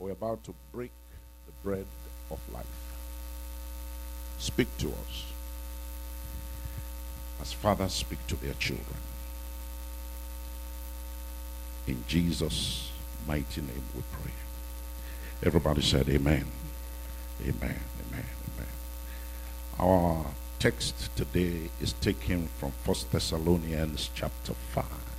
We're about to break the bread of life. Speak to us as fathers speak to their children. In Jesus' mighty name we pray. Everybody said amen. Amen. Amen. Amen. Our text today is taken from 1 Thessalonians chapter 5.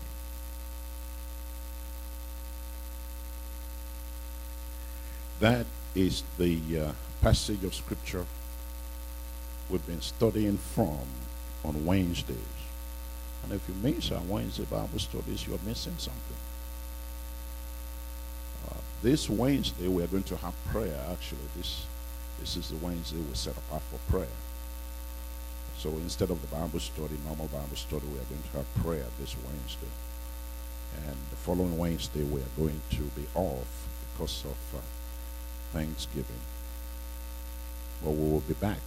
That is the uh, passage of scripture we've been studying from on Wednesdays. And if you miss our Wednesday Bible studies, you're missing something. Uh, this Wednesday, we are going to have prayer. Actually, this, this is the Wednesday we set apart for prayer. So instead of the Bible study, normal Bible study, we are going to have prayer this Wednesday. And the following Wednesday, we are going to be off because of uh, Thanksgiving. But we will be back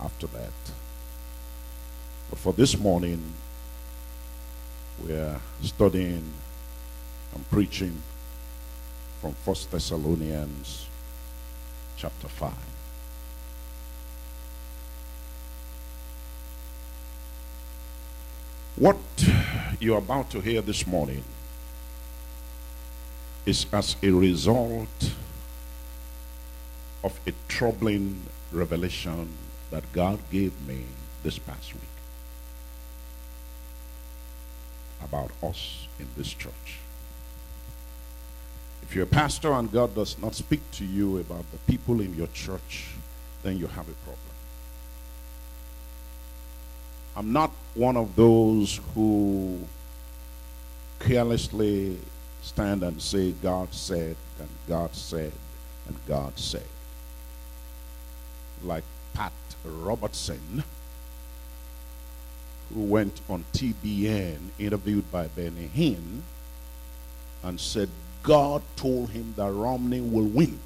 after that. But for this morning, we are studying and preaching from First Thessalonians chapter 5. What you're about to hear this morning is as a result of a troubling revelation that God gave me this past week about us in this church. If you're a pastor and God does not speak to you about the people in your church, then you have a problem. I'm not one of those who carelessly stand and say, God said, and God said, and God said. Like Pat Robertson, who went on TBN, interviewed by Benny Hinn, and said, God told him that Romney will win.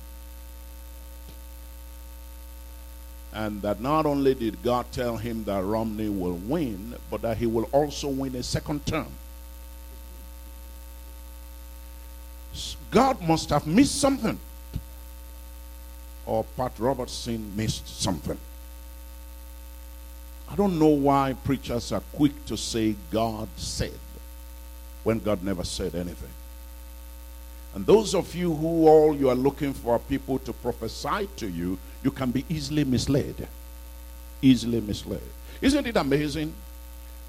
And that not only did God tell him that Romney will win, but that he will also win a second term. God must have missed something. Or Pat Robertson missed something. I don't know why preachers are quick to say God said when God never said anything. And those of you who all you are looking for people to prophesy to you, you can be easily misled. Easily misled. Isn't it amazing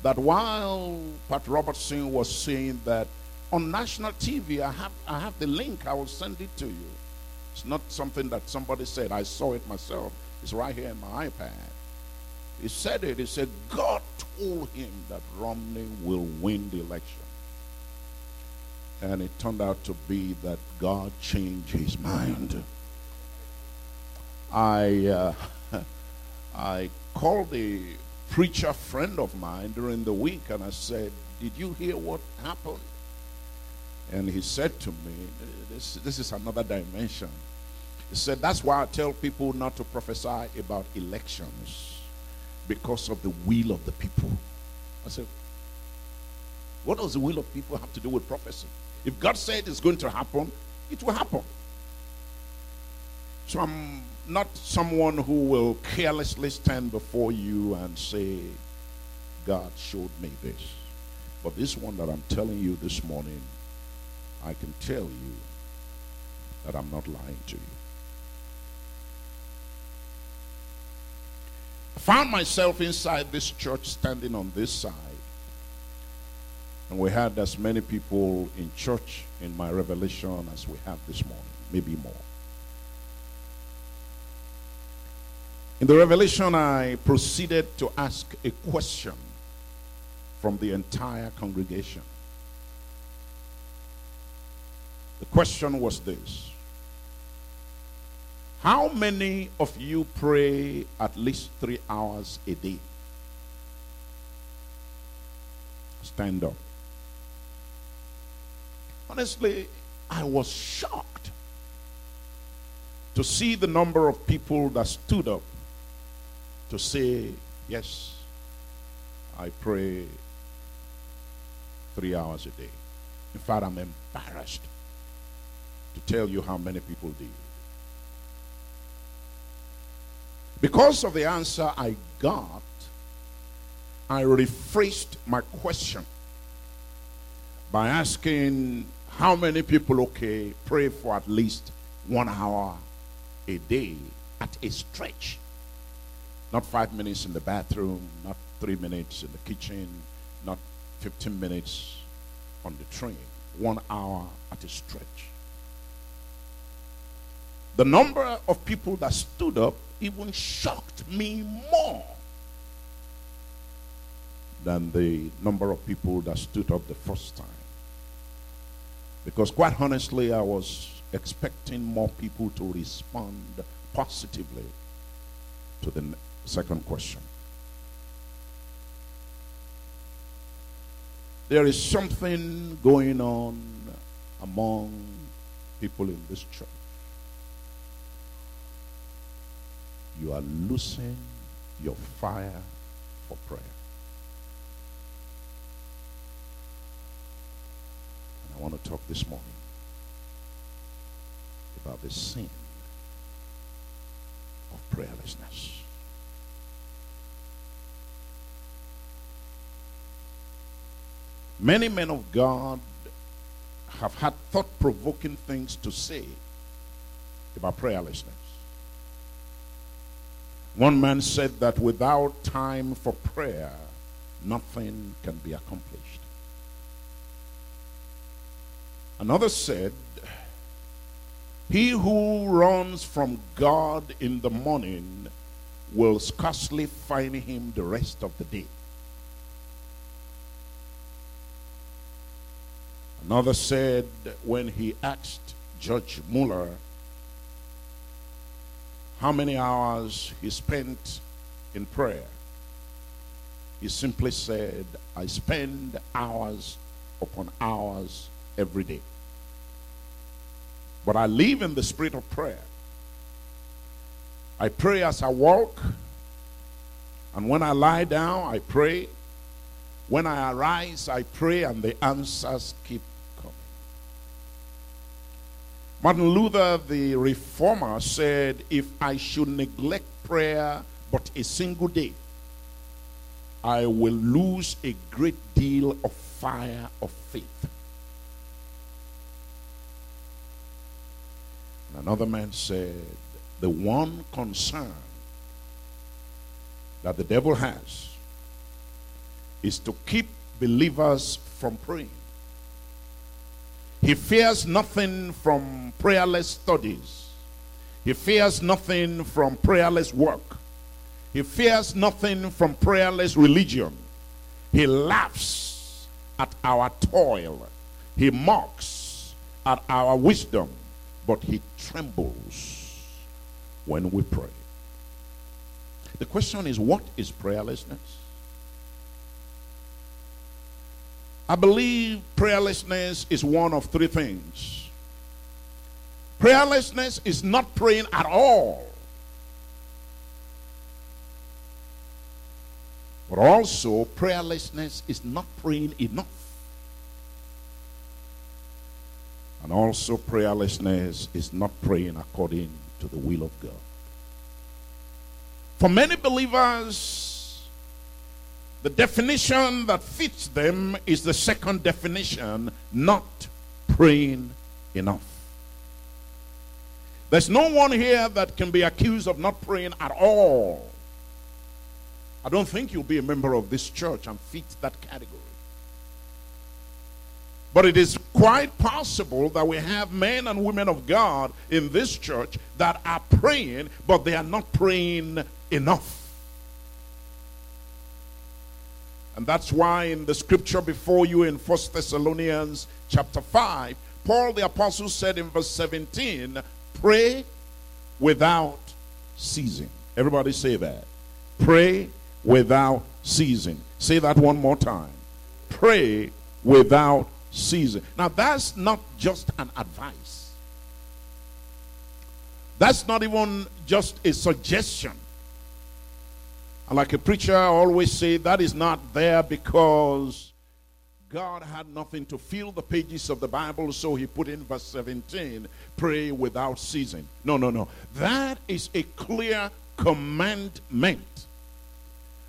that while Pat Robertson was saying that on national TV, I have, I have the link, I will send it to you. It's not something that somebody said, I saw it myself. It's right here in my iPad. He said it. He said, God told him that Romney will win the election. And it turned out to be that God changed his mind. I, uh, I called a preacher friend of mine during the week and I said, Did you hear what happened? And he said to me, this, this is another dimension. He said, That's why I tell people not to prophesy about elections because of the will of the people. I said, What does the will of people have to do with prophecy? If God said it's going to happen, it will happen. So I'm not someone who will carelessly stand before you and say, God showed me this. But this one that I'm telling you this morning, I can tell you that I'm not lying to you. I found myself inside this church standing on this side. And we had as many people in church in my revelation as we have this morning, maybe more. In the revelation, I proceeded to ask a question from the entire congregation. The question was this How many of you pray at least three hours a day? Stand up. Honestly, I was shocked to see the number of people that stood up to say, Yes, I pray three hours a day. In fact, I'm embarrassed to tell you how many people did. Because of the answer I got, I rephrased my question by asking how many people, okay, pray for at least one hour a day at a stretch. Not five minutes in the bathroom, not three minutes in the kitchen, not 15 minutes on the train. One hour at a stretch. The number of people that stood up even shocked me more than the number of people that stood up the first time. Because, quite honestly, I was expecting more people to respond positively to the second question. There is something going on among people in this church. You are losing your fire for prayer. And I want to talk this morning about the sin of prayerlessness. Many men of God have had thought provoking things to say about prayerlessness. One man said that without time for prayer, nothing can be accomplished. Another said, He who runs from God in the morning will scarcely find him the rest of the day. Another said when he asked George Mueller how many hours he spent in prayer, he simply said, I spend hours upon hours every day. But I live in the spirit of prayer. I pray as I walk, and when I lie down, I pray. When I arise, I pray, and the answers keep Martin Luther, the reformer, said, If I should neglect prayer but a single day, I will lose a great deal of fire of faith. And another man said, The one concern that the devil has is to keep believers from praying. He fears nothing from prayerless studies. He fears nothing from prayerless work. He fears nothing from prayerless religion. He laughs at our toil. He mocks at our wisdom. But he trembles when we pray. The question is what is prayerlessness? I believe prayerlessness is one of three things. Prayerlessness is not praying at all. But also, prayerlessness is not praying enough. And also, prayerlessness is not praying according to the will of God. For many believers, the definition that fits them is the second definition not praying enough. There's no one here that can be accused of not praying at all. I don't think you'll be a member of this church and fit that category. But it is quite possible that we have men and women of God in this church that are praying, but they are not praying enough. And that's why in the scripture before you in First Thessalonians chapter 5, Paul the apostle said in verse 17, pray without ceasing. Everybody say that. Pray without ceasing. Say that one more time. Pray without ceasing. Now that's not just an advice. That's not even just a suggestion. And like a preacher I always say, that is not there because God had nothing to fill the pages of the Bible, so he put in verse 17 pray without ceasing. No, no, no. That is a clear commandment.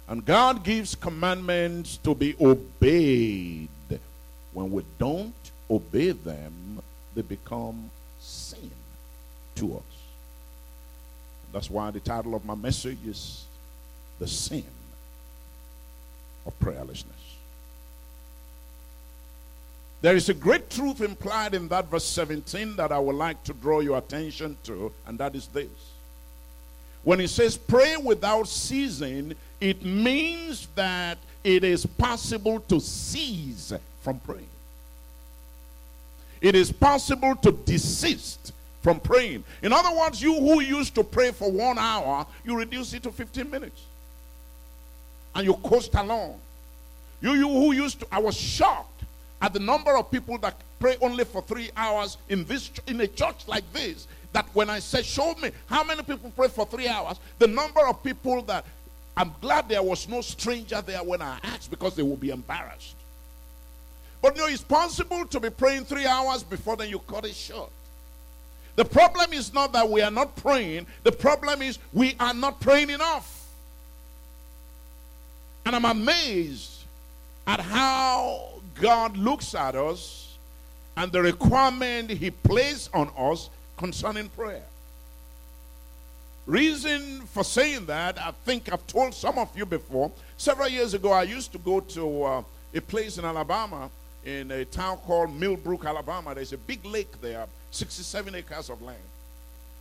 And God gives commandments to be obeyed. When we don't obey them, they become sin to us. That's why the title of my message is The Sin of Prayerlessness. There is a great truth implied in that verse 17 that I would like to draw your attention to, and that is this. When it says pray without ceasing, it means that it is possible to cease from praying. It is possible to desist from praying. In other words, you who used to pray for one hour, you reduce it to 15 minutes. And you coast along. You, you who used to, I was shocked at the number of people that pray only for three hours in this in a church like this. That when I said, show me how many people pray for three hours, the number of people that I'm glad there was no stranger there when I asked because they would be embarrassed. But you know, it's possible to be praying three hours before then you cut it short. The problem is not that we are not praying, the problem is we are not praying enough. And I'm amazed at how God looks at us and the requirement He placed on us concerning prayer. Reason for saying that, I think I've told some of you before. Several years ago, I used to go to uh, a place in Alabama, in a town called Millbrook, Alabama. There's a big lake there, 67 acres of land.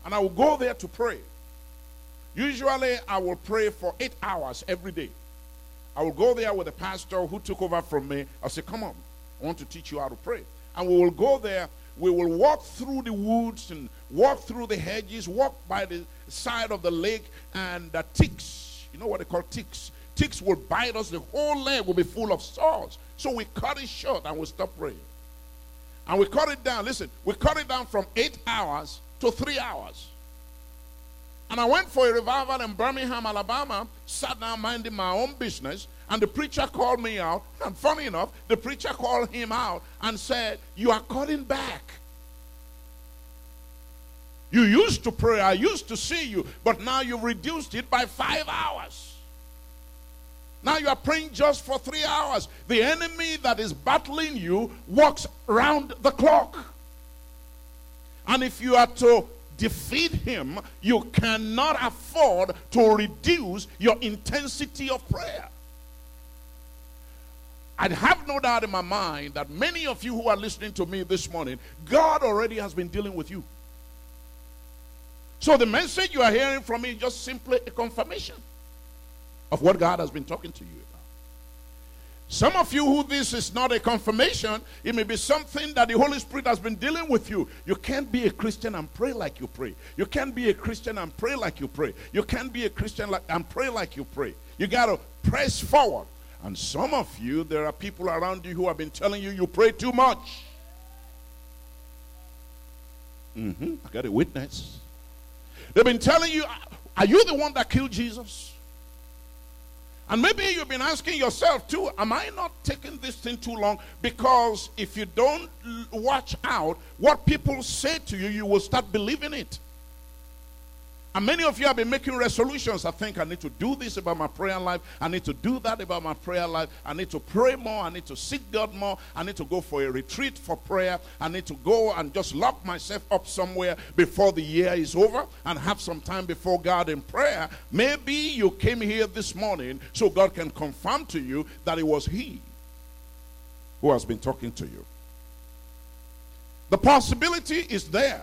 And I would go there to pray. Usually, I will pray for eight hours every day. I will go there with the pastor who took over from me. I'll say, Come on, I want to teach you how to pray. And we will go there. We will walk through the woods and walk through the hedges, walk by the side of the lake, and the ticks, you know what they call ticks? Ticks will bite us. The whole leg will be full of sores. So we cut it short and we stop praying. And we cut it down. Listen, we cut it down from eight hours to three hours. And I went for a revival in Birmingham, Alabama, sat down minding my own business, and the preacher called me out. And funny enough, the preacher called him out and said, You are cutting back. You used to pray, I used to see you, but now you've reduced it by five hours. Now you are praying just for three hours. The enemy that is battling you walks round the clock. And if you are to defeat him, you cannot afford to reduce your intensity of prayer. I have no doubt in my mind that many of you who are listening to me this morning, God already has been dealing with you. So the message you are hearing from me is just simply a confirmation of what God has been talking to you. Some of you who this is not a confirmation, it may be something that the Holy Spirit has been dealing with you. You can't be a Christian and pray like you pray. You can't be a Christian and pray like you pray. You can't be a Christian and pray like you pray. You got to press forward. And some of you, there are people around you who have been telling you you pray too much. Mm-hmm. I got a witness. They've been telling you, are you the one that killed Jesus? And maybe you've been asking yourself too, am I not taking this thing too long? Because if you don't watch out, what people say to you, you will start believing it. And many of you have been making resolutions. I think I need to do this about my prayer life. I need to do that about my prayer life. I need to pray more. I need to seek God more. I need to go for a retreat for prayer. I need to go and just lock myself up somewhere before the year is over and have some time before God in prayer. Maybe you came here this morning so God can confirm to you that it was He who has been talking to you. The possibility is there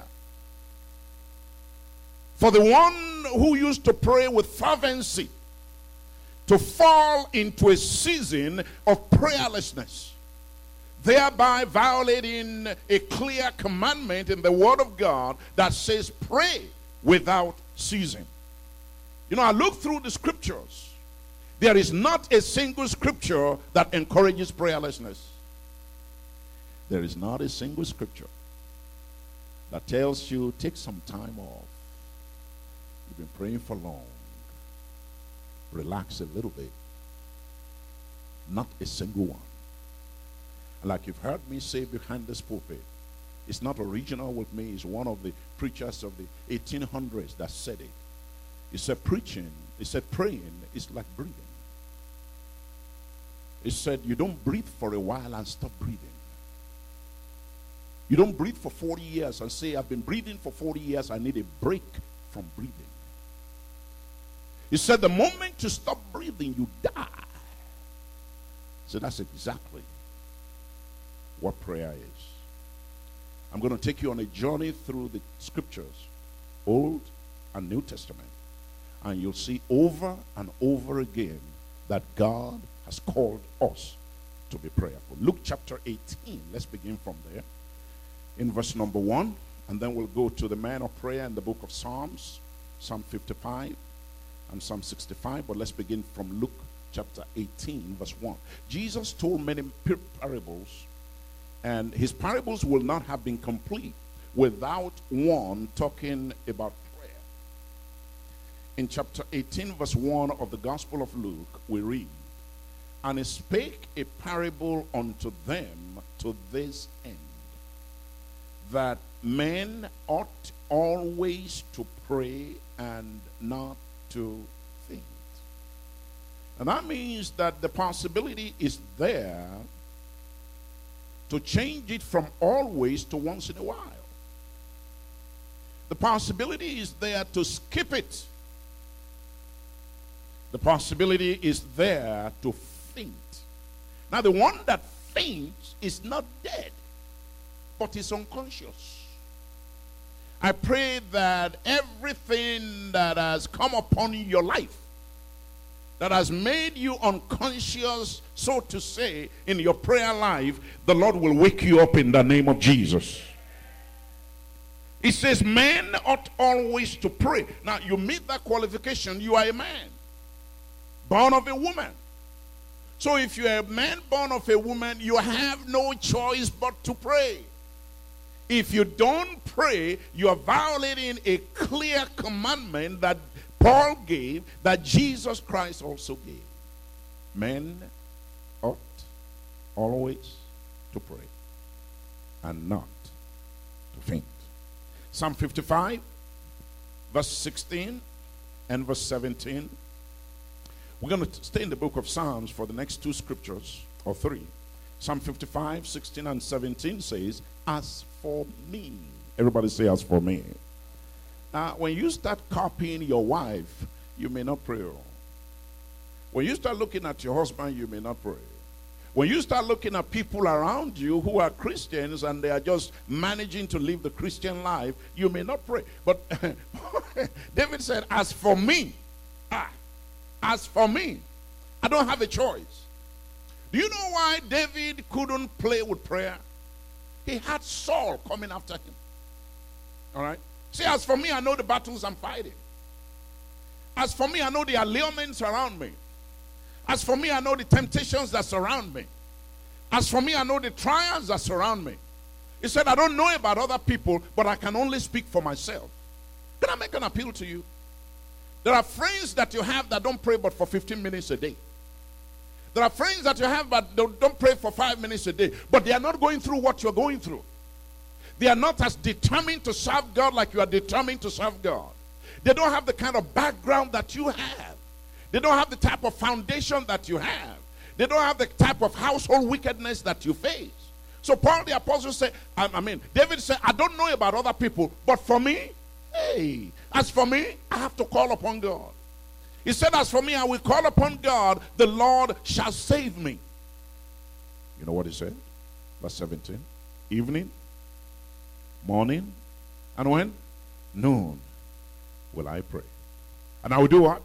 for the one who used to pray with fervency to fall into a season of prayerlessness, thereby violating a clear commandment in the Word of God that says, Pray without ceasing. You know, I look through the scriptures. There is not a single scripture that encourages prayerlessness. There is not a single scripture that tells you take some time off You've been praying for long. Relax a little bit. Not a single one. Like you've heard me say behind this pulpit, it's not original with me. It's one of the preachers of the 1800s that said it. He said, preaching, he said, praying is like breathing. He said, you don't breathe for a while and stop breathing. You don't breathe for 40 years and say, I've been breathing for 40 years, I need a break from breathing. He said, the moment you stop breathing, you die. So that's exactly what prayer is. I'm going to take you on a journey through the scriptures, Old and New Testament. And you'll see over and over again that God has called us to be prayerful. Luke chapter 18, let's begin from there. In verse number 1, and then we'll go to the man of prayer in the book of Psalms, Psalm 55 and Psalm 65. But let's begin from Luke chapter 18, verse 1. Jesus told many parables and his parables will not have been complete without one talking about prayer. In chapter 18, verse 1 of the Gospel of Luke, we read, And he spake a parable unto them to this end, that men ought always to pray and not to faint. And that means that the possibility is there to change it from always to once in a while. The possibility is there to skip it. The possibility is there to faint. Now, the one that faints is not dead, but is unconscious. I pray that everything that has come upon your life that has made you unconscious, so to say, in your prayer life, the Lord will wake you up in the name of Jesus. He says, Men ought always to pray. Now, you meet that qualification, you are a man, born of a woman. So, if you're a man born of a woman, you have no choice but to pray. If you don't pray, you are violating a clear commandment that Paul gave, that Jesus Christ also gave. Men ought always to pray and not to faint. Psalm 55, verse 16 and verse 17. We're going to stay in the book of Psalms for the next two scriptures, or three. Psalm 55, 16 and 17 says, As for me, everybody say, As for me. Now, when you start copying your wife, you may not pray. When you start looking at your husband, you may not pray. When you start looking at people around you who are Christians and they are just managing to live the Christian life, you may not pray. But David said, As for me, ah, as for me, I don't have a choice. Do you know why David couldn't play with prayer? He had Saul coming after him. All right? See, as for me, I know the battles I'm fighting. As for me, I know the allurements around me. As for me, I know the temptations that surround me. As for me, I know the trials that surround me. He said, I don't know about other people, but I can only speak for myself. Can I make an appeal to you? There are friends that you have that don't pray but for 15 minutes a day. There are friends that you have but don't pray for five minutes a day, but they are not going through what you're going through. They are not as determined to serve God like you are determined to serve God. They don't have the kind of background that you have. They don't have the type of foundation that you have. They don't have the type of household wickedness that you face. So Paul the apostle said, I mean, David said, I don't know about other people, but for me, hey, as for me, I have to call upon God. He said, As for me, I will call upon God, the Lord shall save me. You know what he said? Verse 17. Evening, morning, and when? Noon will I pray. And I will do what?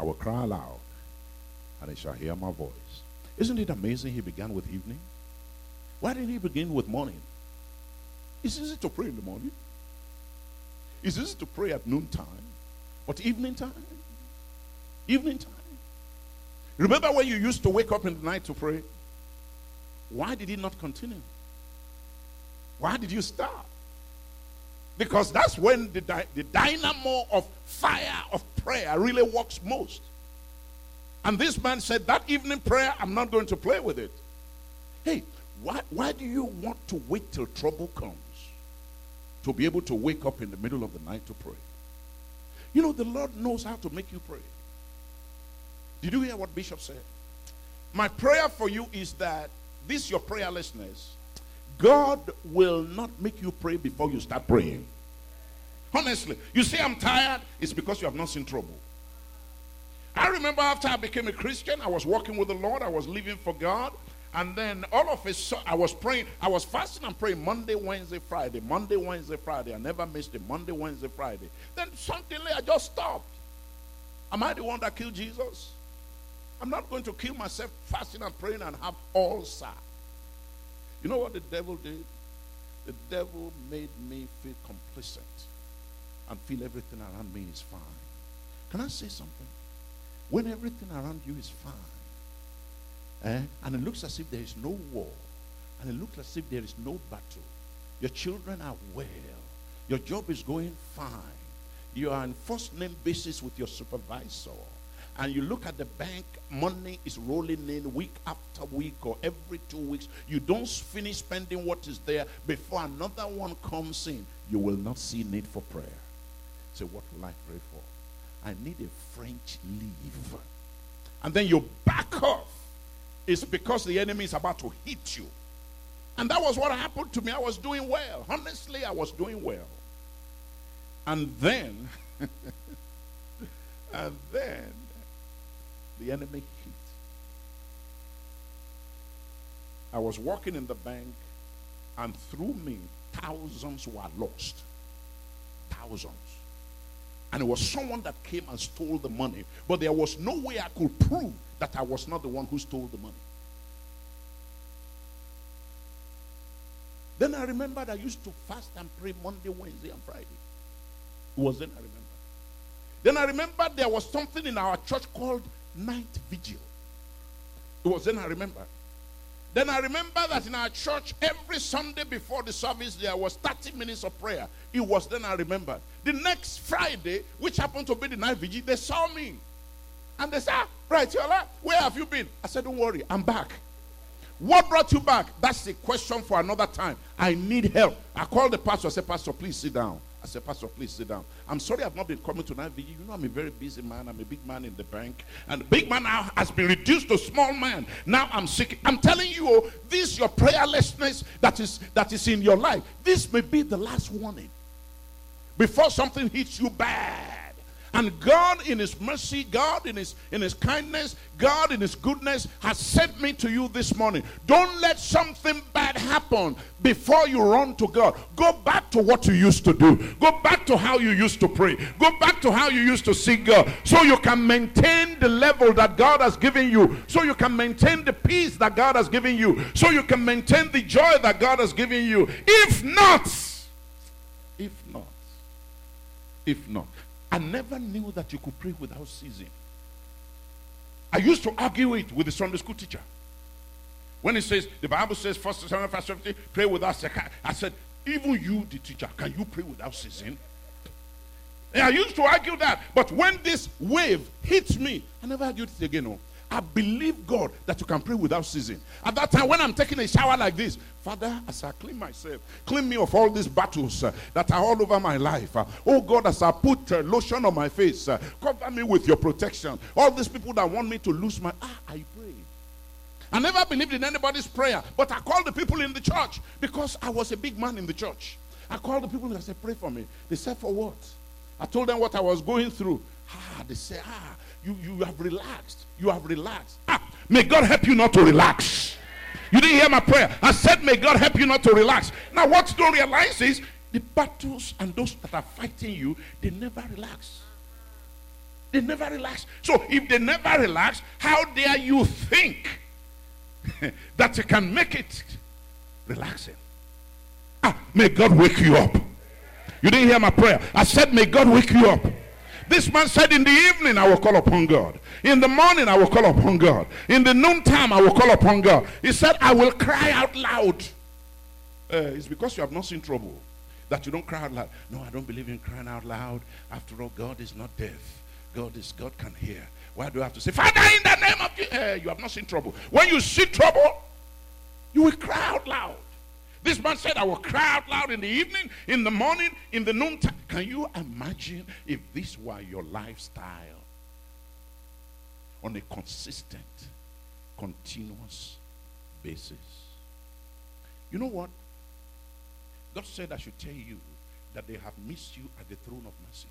I will cry aloud, and he shall hear my voice. Isn't it amazing he began with evening? Why didn't he begin with morning? It's easy to pray in the morning. It's easy to pray at noontime. But evening time? Evening time. Remember when you used to wake up in the night to pray? Why did it not continue? Why did you stop? Because that's when the, the dynamo of fire of prayer really works most. And this man said, That evening prayer, I'm not going to play with it. Hey, Why, why do you want to wait till trouble comes to be able to wake up in the middle of the night to pray? You know, the Lord knows how to make you pray. Did you hear what Bishop said? My prayer for you is that this your prayerlessness, God will not make you pray before you start praying. Honestly, you say I'm tired, it's because you have not seen trouble. I remember after I became a Christian, I was walking with the Lord, I was living for God, and then all of a sudden, I was praying, I was fasting and praying Monday, Wednesday, Friday, Monday, Wednesday, Friday. I never missed it. Monday, Wednesday, Friday. Then suddenly I just stopped. Am I the one that killed Jesus? I'm not going to kill myself fasting and praying and have ulcer. You know what the devil did? The devil made me feel complacent and feel everything around me is fine. Can I say something? When everything around you is fine, eh, and it looks as if there is no war, and it looks as if there is no battle, your children are well, your job is going fine, you are on first name basis with your supervisor, and you look at the bank, money is rolling in week after week or every two weeks. You don't finish spending what is there before another one comes in. You will not see need for prayer. Say, what will I pray for? I need a French leave. And then you back off. It's because the enemy is about to hit you. And that was what happened to me. I was doing well. Honestly, I was doing well. And then, and then, the enemy hit. I was working in the bank, and through me, thousands were lost. Thousands. And it was someone that came and stole the money. But there was no way I could prove that I was not the one who stole the money. Then I remembered I used to fast and pray Monday, Wednesday, and Friday. It was then I remembered. Then I remembered there was something in our church called night vigil. It was then I remember. Then I remember that in our church, every Sunday before the service, there was 30 minutes of prayer. It was then I remember. The next Friday, which happened to be the night vigil, they saw me. And they said, ah, Itiola, where have you been? I said, Don't worry, I'm back. What brought you back? That's a question for another time. I need help. I called the pastor. I said, Pastor, please sit down. I said, Pastor, please sit down. I'm sorry I've not been coming tonight. You know, I'm a very busy man. I'm a big man in the bank. And the big man now has been reduced to small man. Now I'm sick. I'm telling you, oh, this your prayerlessness that is that is in your life. This may be the last warning. Before something hits you bad. And God in his mercy, God in his in his kindness, God in his goodness has sent me to you this morning. Don't let something bad happen before you run to God. Go back to what you used to do. Go back to how you used to pray. Go back to how you used to seek God so you can maintain the level that God has given you. So you can maintain the peace that God has given you. So you can maintain the joy that God has given you. If not, if not, if not, I never knew that you could pray without ceasing. I used to argue it with the Sunday school teacher. When he says, the Bible says, first Samuel verse 50, pray without ceasing. I said, even you, the teacher, can you pray without ceasing? And I used to argue that. But when this wave hits me, I never argued it again. No. I believe God that you can pray without ceasing. At that time, when I'm taking a shower like this, Father, as I clean myself, clean me of all these battles uh, that are all over my life. Uh, oh God, as I put uh, lotion on my face, cover me with your protection. All these people that want me to lose my ah, I pray. I never believed in anybody's prayer, but I called the people in the church because I was a big man in the church. I called the people and I said, Pray for me. They said, For what? I told them what I was going through. Ah, they said, Ah, you, you have relaxed. You have relaxed. Ah, may God help you not to relax. You didn't hear my prayer. I said, May God help you not to relax. Now, what you don't realize is the battles and those that are fighting you, they never relax. They never relax. So, if they never relax, how dare you think that you can make it relaxing? Ah, may God wake you up. You didn't hear my prayer. I said, May God wake you up. This man said, In the evening I will call upon God. In the morning I will call upon God. In the noontime I will call upon God. He said, I will cry out loud. Uh, it's because you have not seen trouble that you don't cry out loud. No, I don't believe in crying out loud. After all, God is not deaf. God is God can hear. Why do I have to say, Father, in the name of Jesus? Uh, you have not seen trouble. When you see trouble, You will cry out loud. This man said, I will cry out loud in the evening, in the morning, in the noontime. Can you imagine if this were your lifestyle on a consistent, continuous basis? You know what? God said, I should tell you that they have missed you at the throne of mercy.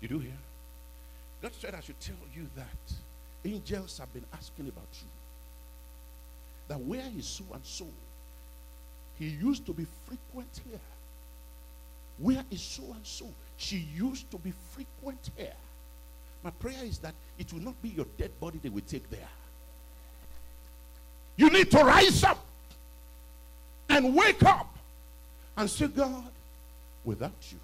Did you hear? God said, I should tell you that angels have been asking about you. That where is so and so? He used to be frequent here. Where is so and so? She used to be frequent here. My prayer is that it will not be your dead body they will take there. You need to rise up and wake up and say, God, without you,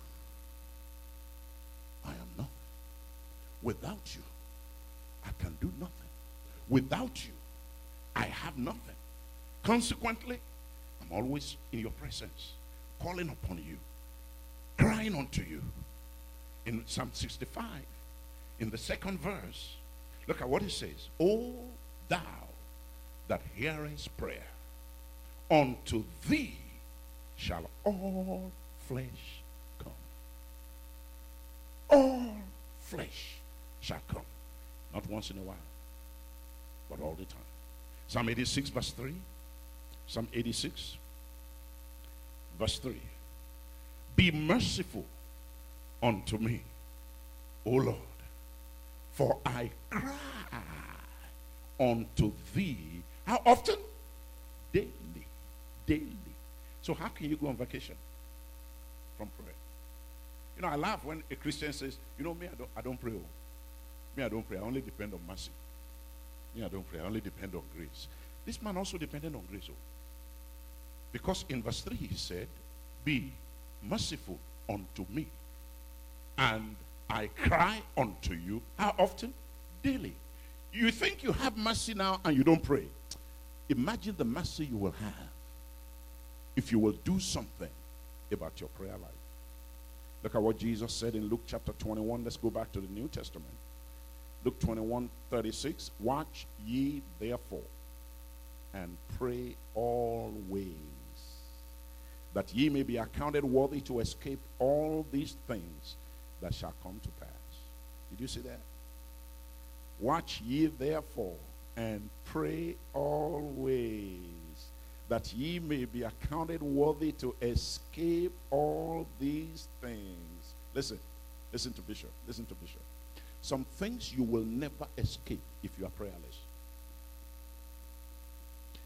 I am nothing. Without you, I can do nothing. Without you, I have nothing. Consequently, I'm always in your presence, calling upon you, crying unto you. In Psalm 65, in the second verse, look at what it says. O thou that hearest prayer, unto thee shall all flesh come. All flesh shall come. Not once in a while, but all the time. Psalm 86, verse 3. Psalm 86, verse 3. Be merciful unto me, O Lord, for I cry unto thee. How often? Daily. Daily. So, how can you go on vacation from prayer? You know, I laugh when a Christian says, You know, me, I don't, I don't pray. Oh. Me, I don't pray. I only depend on mercy. Me, I don't pray. I only depend on grace. This man also depended on grace. Oh. Because in verse 3 he said, Be merciful unto me, and I cry unto you. How often? Daily. You think you have mercy now and you don't pray. Imagine the mercy you will have if you will do something about your prayer life. Look at what Jesus said in Luke chapter 21. Let's go back to the New Testament. Luke 21 36. Watch ye therefore and pray always, that ye may be accounted worthy to escape all these things that shall come to pass. Did you see that? Watch ye therefore and pray always, that ye may be accounted worthy to escape all these things. Listen, listen to Bishop, listen to Bishop. Some things you will never escape if you are prayerless.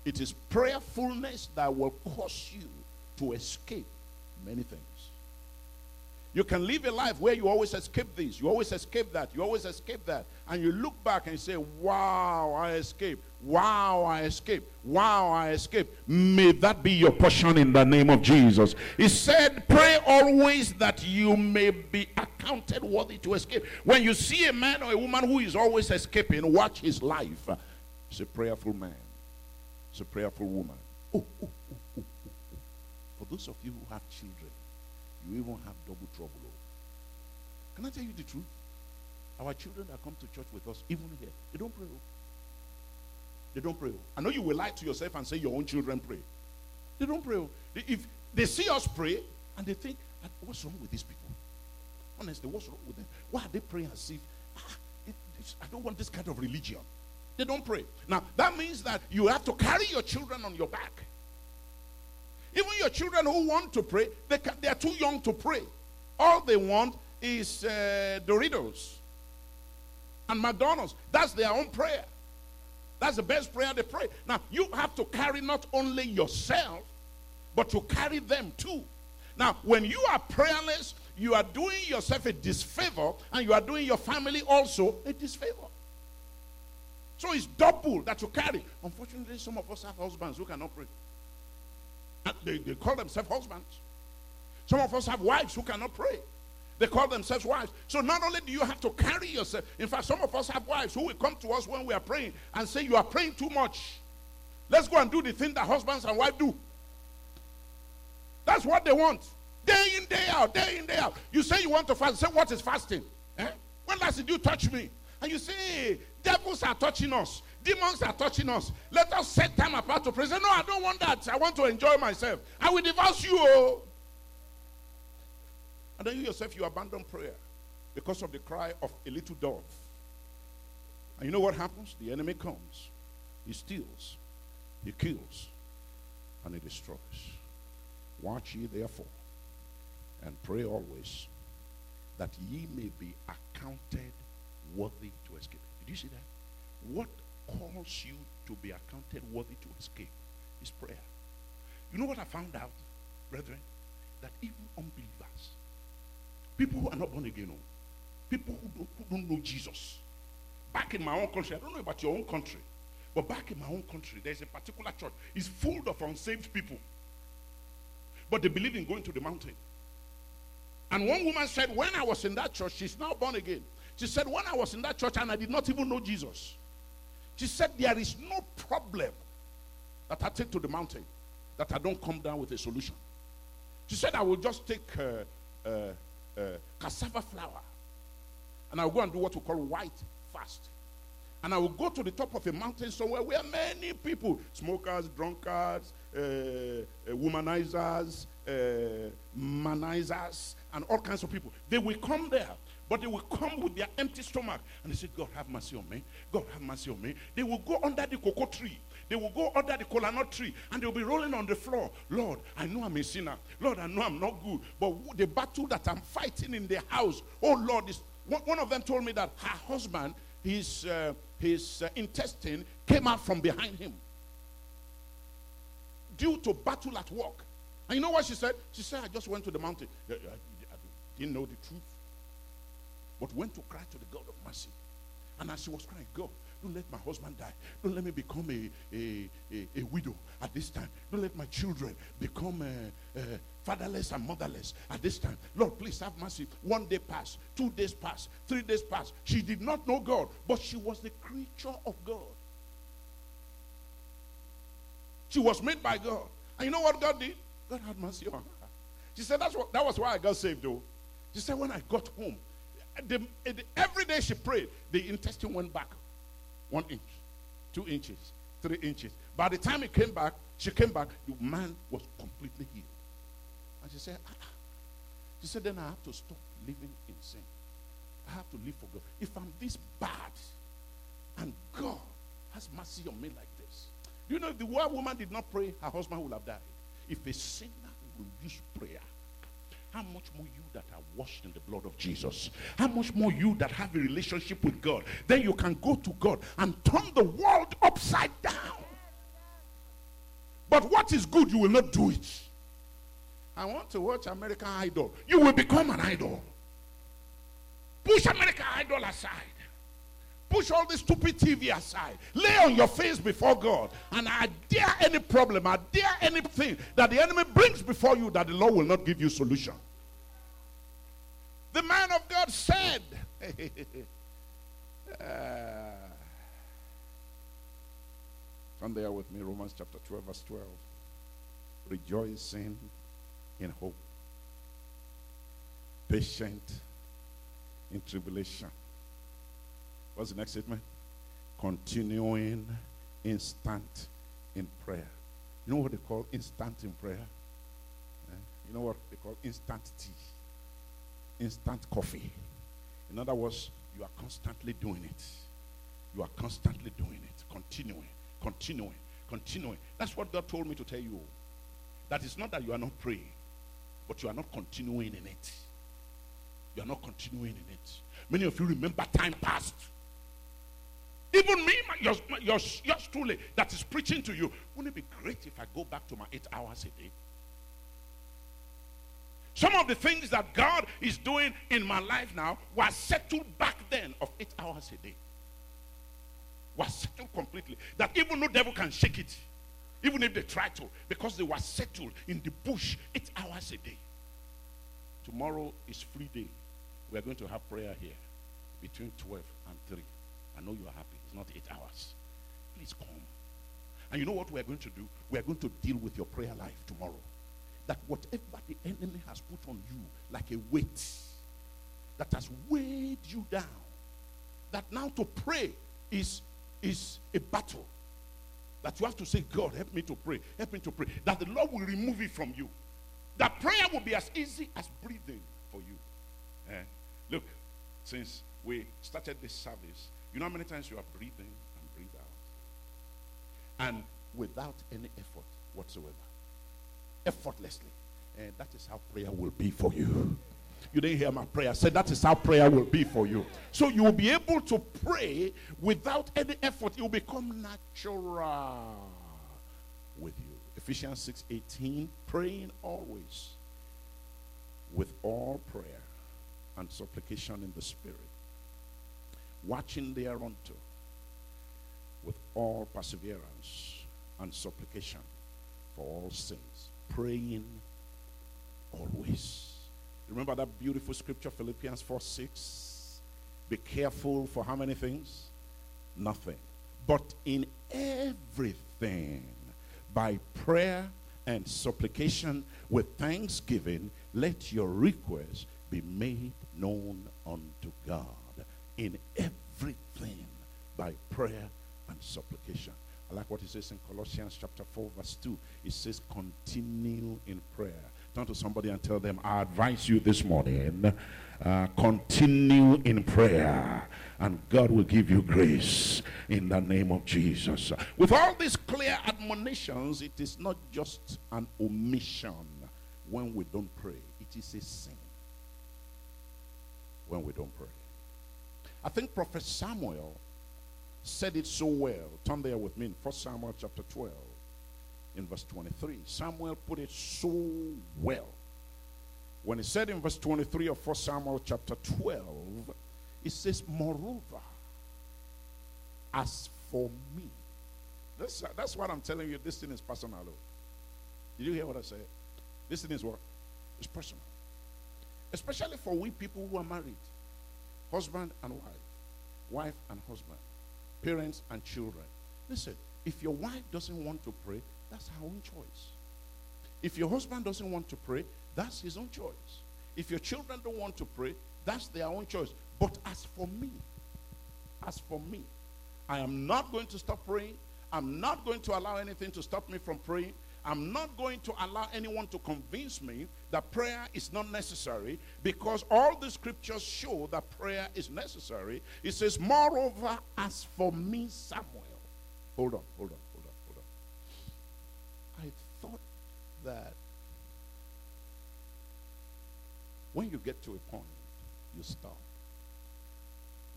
It is prayerfulness that will cause you to escape many things. You can live a life where you always escape this, you always escape that, you always escape that. And you look back and say, Wow, I escaped. Wow, I escaped. Wow, I escaped. May that be your portion in the name of Jesus. He said, Pray always that you may be accounted worthy to escape. When you see a man or a woman who is always escaping, watch his life. He's a prayerful man, a prayerful woman. Oh, oh, oh, oh, oh, oh. For those of you who have children, you even have double trouble. Can I tell you the truth? Our children that come to church with us, even here, they don't pray. They don't pray. I know you will lie to yourself and say your own children pray. They don't pray. If they see us pray and they think, what's wrong with these people? Honestly, what's wrong with them? Why are they praying as if, ah, it, I don't want this kind of religion? They don't pray. Now, that means that you have to carry your children on your back. Even your children who want to pray, they, can, they are too young to pray. All they want is uh, Doritos and McDonald's. That's their own prayer. That's the best prayer they pray. Now, you have to carry not only yourself, but to carry them too. Now, when you are prayerless, you are doing yourself a disfavor and you are doing your family also a disfavor. So it's double that you carry. Unfortunately, some of us have husbands who cannot pray. They, they call themselves husbands. Some of us have wives who cannot pray. They call themselves wives. So not only do you have to carry yourself, in fact, some of us have wives who will come to us when we are praying and say, You are praying too much. Let's go and do the thing that husbands and wives do. That's what they want. Day in, day out, day in, day out. You say you want to fast. Say, What is fasting? Eh? When last did you touch me? And you say, devils are touching us, demons are touching us. Let us set time apart to pray. Say, no, I don't want that. I want to enjoy myself. I will divorce you. Oh. And then you yourself, you abandon prayer because of the cry of a little dove. And you know what happens? The enemy comes, he steals, he kills, and he destroys. Watch ye therefore, and pray always, that ye may be accounted worthy to escape. Did you see that? What calls you to be accounted worthy to escape is prayer. You know what I found out, brethren? That even unbelievers, people who are not born again, oh, people who don't, who don't know Jesus, back in my own country, I don't know about your own country, but back in my own country, there's a particular church. It's full of unsaved people. But they believe in going to the mountain. And one woman said, When I was in that church, she's now born again. She said, When I was in that church and I did not even know Jesus, she said, There is no problem that I take to the mountain that I don't come down with a solution. She said, I will just take uh, uh, uh, cassava flour and I'll go and do what we call white fast. And I will go to the top of a mountain somewhere where many people, smokers, drunkards, uh, uh, womanizers, uh, manizers, and all kinds of people, they will come there. But they will come with their empty stomach and they say, God have mercy on me. God have mercy on me. They will go under the cocoa tree. They will go under the kola nut tree and they'll be rolling on the floor. Lord, I know I'm a sinner. Lord, I know I'm not good. But the battle that I'm fighting in the house, oh Lord, is one of them told me that her husband, his, uh, his uh, intestine came out from behind him due to battle at work. And you know what she said? She said, I just went to the mountain. I didn't know the truth, but went to cry to the God of mercy. And as she was crying, God, don't let my husband die. Don't let me become a, a, a, a widow at this time. Don't let my children become uh, uh, fatherless and motherless at this time. Lord, please have mercy. One day passed, two days passed, three days passed. She did not know God, but she was the creature of God. She was made by God. And you know what God did? God had mercy on her. She said, That's what, that was why I got saved, though. She said, When I got home, the, the, every day she prayed, the intestine went back one inch, two inches, three inches. By the time he came back, she came back, the man was completely healed. And she said, ah. ah. She said, Then I have to stop living in sin. I have to live for God. If I'm this bad and God has mercy on me like this, you know, if the woman did not pray, her husband would have died. If a sinner will use prayer, how much more you that are washed in the blood of Jesus? How much more you that have a relationship with God? Then you can go to God and turn the world upside down. But what is good, you will not do it. I want to watch American Idol. You will become an idol. Push American Idol aside. Push all this stupid TV aside. Lay on your face before God. And I dare any problem, I dare anything that the enemy brings before you that the Lord will not give you solution. The man of God said, uh, Come there with me, Romans chapter 12, verse 12. Rejoicing in hope, patient in tribulation What's the next statement? Continuing instant in prayer. You know what they call instant in prayer? Eh? You know what they call instant tea? Instant coffee. In other words, you are constantly doing it. You are constantly doing it. Continuing, continuing, continuing. That's what God told me to tell you. That it's not that you are not praying, but you are not continuing in it. You are not continuing in it. Many of you remember time past. Even me, my, yours, my, yours, yours truly, that is preaching to you. Wouldn't it be great if I go back to my eight hours a day? Some of the things that God is doing in my life now were settled back then of eight hours a day. Was settled completely. That even no devil can shake it. Even if they try to. Because they were settled in the bush eight hours a day. Tomorrow is free day. We are going to have prayer here between 12 and 3. I know you are happy. It's not eight hours. Please come. And you know what we're going to do? We're going to deal with your prayer life tomorrow. That whatever the enemy has put on you like a weight that has weighed you down, that now to pray is, is a battle. That you have to say, God, help me to pray, help me to pray. That the Lord will remove it from you. That prayer will be as easy as breathing for you. Eh? Look, since we started this service, you know how many times you are breathing and breathe out? And without any effort whatsoever. Effortlessly. And that is how prayer will be for you. You didn't hear my prayer. I said that is how prayer will be for you. So you will be able to pray without any effort. It will become natural with you. Ephesians 6 18, praying always with all prayer and supplication in the Spirit, watching thereunto with all perseverance and supplication for all saints, praying always. Remember that beautiful scripture, Philippians 4 6? Be careful for how many things? Nothing. But in everything, by prayer and supplication with thanksgiving, let your requests be made known unto God. In everything, by prayer and supplication. I like what he says in Colossians chapter 4, verse 2. It says, continue in prayer Turn to somebody and tell them, I advise you this morning, uh, continue in prayer and God will give you grace in the name of Jesus. With all these clear admonitions, it is not just an omission when we don't pray, it is a sin when we don't pray. I think Prophet Samuel said it so well. Turn there with me in 1 Samuel chapter 12 in verse 23. Samuel put it so well. When he said in verse 23 of 1 Samuel chapter 12, it says, Moreover, as for me, that's, that's what I'm telling you. This thing is personal. Oh. Did you hear what I said? This thing is what? It's personal. Especially for we people who are married husband and wife, wife and husband, parents and children. Listen, if your wife doesn't want to pray, that's her own choice. If your husband doesn't want to pray, that's his own choice. If your children don't want to pray, that's their own choice. But as for me, as for me, I am not going to stop praying. I'm not going to allow anything to stop me from praying. I'm not going to allow anyone to convince me that prayer is not necessary because all the scriptures show that prayer is necessary. It says, Moreover, as for me, Samuel. Hold on, hold on hold on, hold on. I thought that when you get to a point, you stop.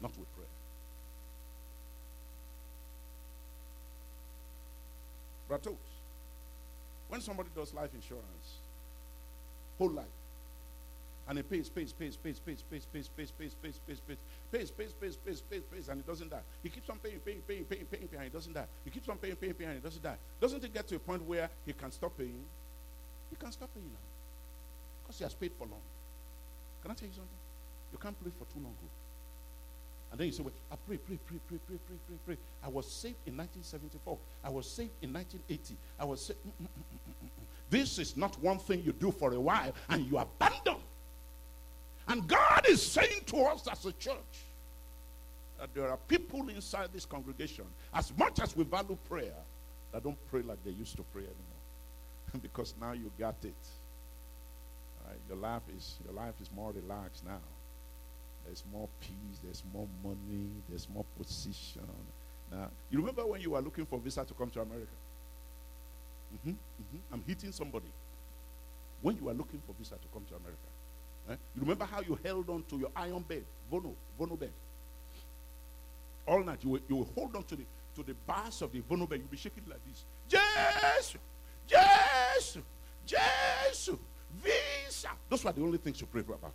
Not with prayer. Bratos. When somebody does life insurance, whole life, and it pays, pays, pays, pays, pays, pays, pays, pays, pays, pays, pays, pays, pays, pays, pays, pays, pays, pays, and it doesn't die. He keeps on paying, paying, paying, paying, paying, paying, and it doesn't die. He keeps on paying, paying, paying, and it doesn't die. Doesn't it get to a point where he can stop paying? He can stop paying now. Because he has paid for long. Can I tell you something? You can't pray for too long. And then you say, well, I ah, pray, pray, pray, pray, pray, pray, pray, pray. I was saved in 1974. I was saved in 1980. I was saved. Mm, mm, mm, this is not one thing you do for a while and you abandon. And God is saying to us as a church that there are people inside this congregation, as much as we value prayer, that don't pray like they used to pray anymore. because now you got it. Your life is your life is more relaxed now. There's more peace, there's more money, there's more position. Now, you remember when you were looking for visa to come to America? Mm-hmm, mm-hmm. I'm hitting somebody. When you were looking for visa to come to America, Eh? You remember how you held on to your iron bed, Vono, Vono bed. All night you will, you will hold on to the to the bars of the Vono bed. You'll be shaking like this. Jesus, Jesus, Jesus, Visa. Those were the only things you prayed about.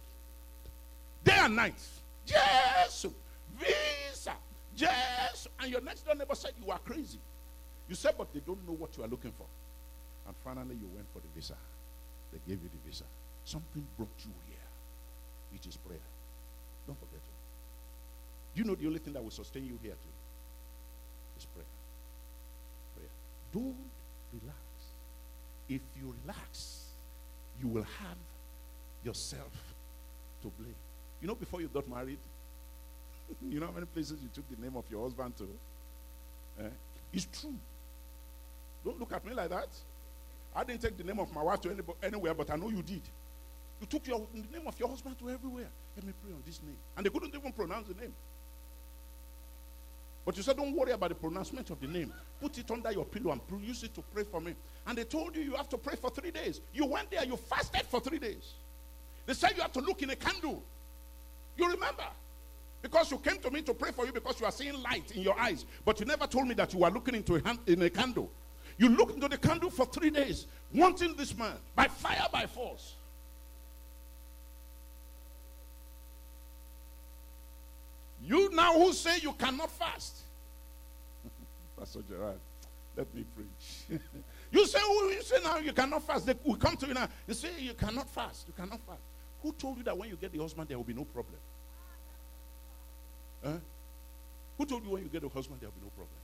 Day and night. Jesus, Visa, Jesus. And your next door neighbor said you are crazy. You said, but they don't know what you are looking for. And finally, you went for the visa. They gave you the visa. Something brought you here. It is prayer. Don't forget it. Do you know the only thing that will sustain you here too? Is prayer. Prayer. Don't relax. If you relax, you will have yourself to blame. You know, before you got married, you know how many places you took the name of your husband to? Eh? It's true. Don't look at me like that. I didn't take the name of my wife to any, anywhere, but I know you did. You took your, the name of your husband to everywhere. Let me pray on this name. And they couldn't even pronounce the name. But you said, don't worry about the pronouncement of the name. Put it under your pillow and use it to pray for me. And they told you you have to pray for three days. You went there, you fasted for three days. They said you have to look in a candle. You remember? Because you came to me to pray for you because you are seeing light in your eyes. But you never told me that you were looking into a, hand, in a candle. You looked into the candle for three days, wanting this man by fire, by force. You now who say you cannot fast. Pastor Gerard, let me preach. you say, oh, you say now you cannot fast. They will come to you now. You say you cannot fast. You cannot fast. Who told you that when you get the husband there will be no problem? Huh? Who told you when you get a husband there will be no problem?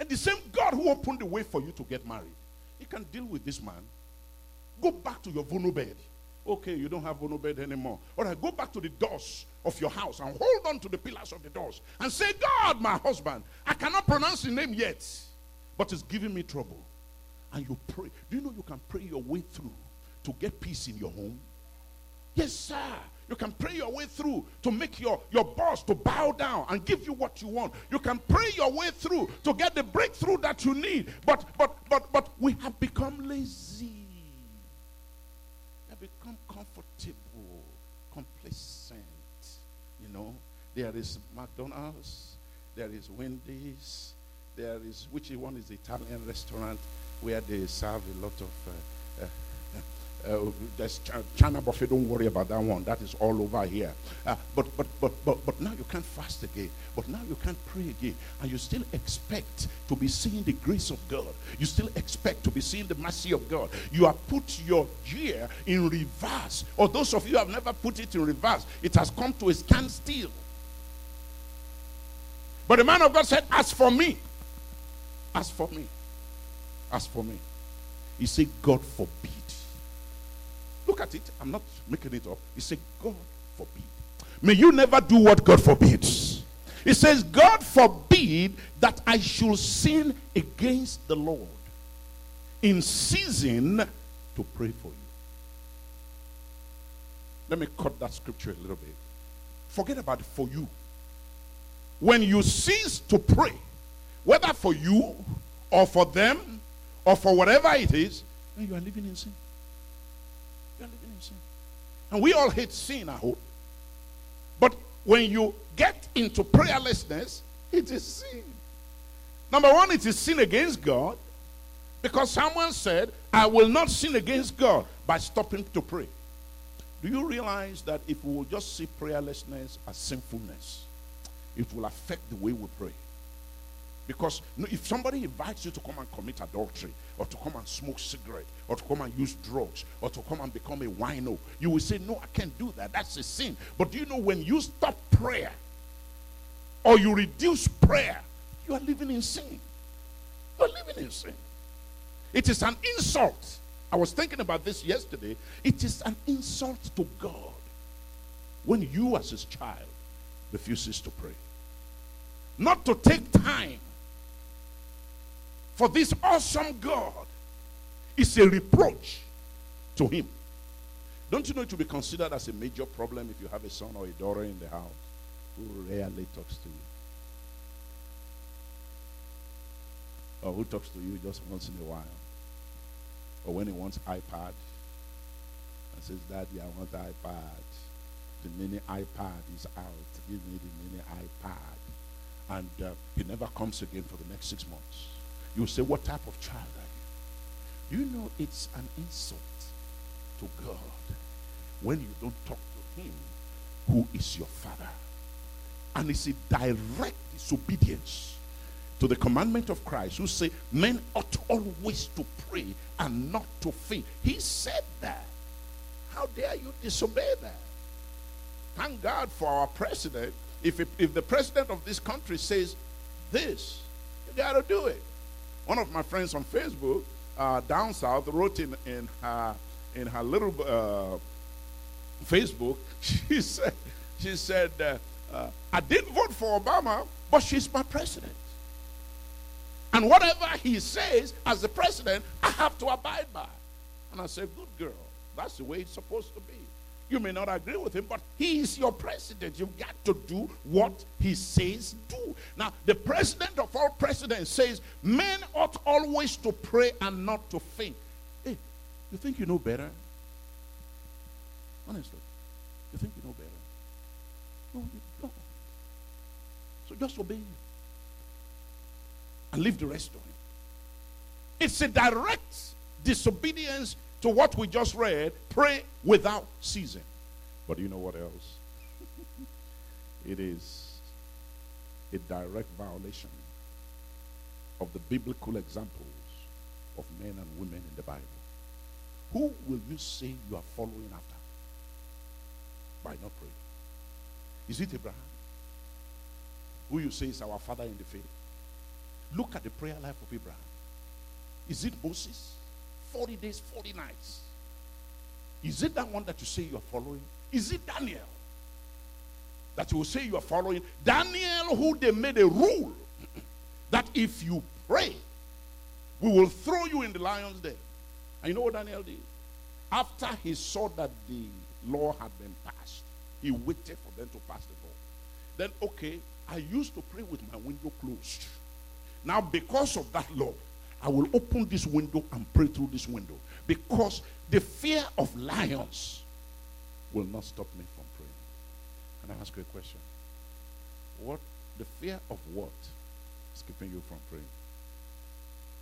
And the same God who opened the way for you to get married, He can deal with this man. Go back to your vulnerable bed. Okay, you don't have vulnerable bed anymore. All right, go back to the doors of your house and hold on to the pillars of the doors and say, God, my husband, I cannot pronounce his name yet, but it's giving me trouble. And you pray. Do you know you can pray your way through to get peace in your home? Yes, sir. You can pray your way through to make your, your boss to bow down and give you what you want. You can pray your way through to get the breakthrough that you need. But but but but we have become lazy. We have become comfortable, complacent. You know, there is McDonald's, there is Wendy's, there is which one is the Italian restaurant where they serve a lot of uh, uh, uh, there's China buffet. Don't worry about that one. That is all over here. Uh, but but but but but now you can't fast again. But now you can't pray again, and you still expect to be seeing the grace of God. You still expect to be seeing the mercy of God. You have put your year in reverse. Or those of you have never put it in reverse, it has come to a standstill. But the man of God said, "As for me, as for me, as for me," he said, "God forbid." Look at it. I'm not making it up. He said, God forbid. May you never do what God forbids. He says, God forbid that I should sin against the Lord in season to pray for you. Let me cut that scripture a little bit. Forget about for you. When you cease to pray, whether for you or for them or for whatever it is, then you are living in sin. And we all hate sin, I hope. But when you get into prayerlessness, it is sin. Number one, it is sin against God. Because someone said, I will not sin against God by stopping to pray. Do you realize that if we will just see prayerlessness as sinfulness, it will affect the way we pray? Because if somebody invites you to come and commit adultery, or to come and smoke cigarette, or to come and use drugs, or to come and become a wino, you will say, No, I can't do that. That's a sin. But do you know when you stop prayer or you reduce prayer, you are living in sin. You are living in sin. It is an insult. I was thinking about this yesterday. It is an insult to God when you, as his child, refuses to pray. Not to take time for this awesome God is a reproach to him. Don't you know it will be considered as a major problem if you have a son or a daughter in the house who rarely talks to you? Or who talks to you just once in a while? Or when he wants iPad and says, Daddy, I want iPad. The mini iPad is out. Give me the mini iPad. And uh, he never comes again for the next six months. You say, What type of child are you? You know it's an insult to God when you don't talk to Him who is your Father. And it's a direct disobedience to the commandment of Christ who say men ought always to pray and not to faint. He said that. How dare you disobey that? Thank God for our president. If, it, if the president of this country says this, you got to do it. One of my friends on Facebook uh, down south wrote in, in, her, in her little uh, Facebook, she said, she said uh, uh, I didn't vote for Obama, but she's my president. And whatever he says as the president, I have to abide by. And I said, Good girl. That's the way it's supposed to be. You may not agree with him, but he is your president. You've got to do what he says do. Now, the president of all presidents says men ought always to pray and not to faint. Hey, you think you know better? Honestly, you think you know better? No, you don't. So just obey him and leave the rest to him. It's a direct disobedience to what we just read pray without ceasing. But you know what else? it is a direct violation of the biblical examples of men and women in the Bible. Who will you say you are following after? By not praying. Is it Abraham? Who you say is our father in the faith? Look at the prayer life of Abraham. Is it Moses? 40 days, 40 nights. Is it that one that you say you are following? Is it Daniel that you will say you are following? Daniel, who they made a rule that if you pray, we will throw you in the lion's den. And you know what Daniel did? After he saw that the law had been passed, he waited for them to pass the law. Then, okay, I used to pray with my window closed. Now, because of that law, I will open this window and pray through this window because the fear of lions will not stop me from praying. Can I ask you a question? What the fear of what is keeping you from praying?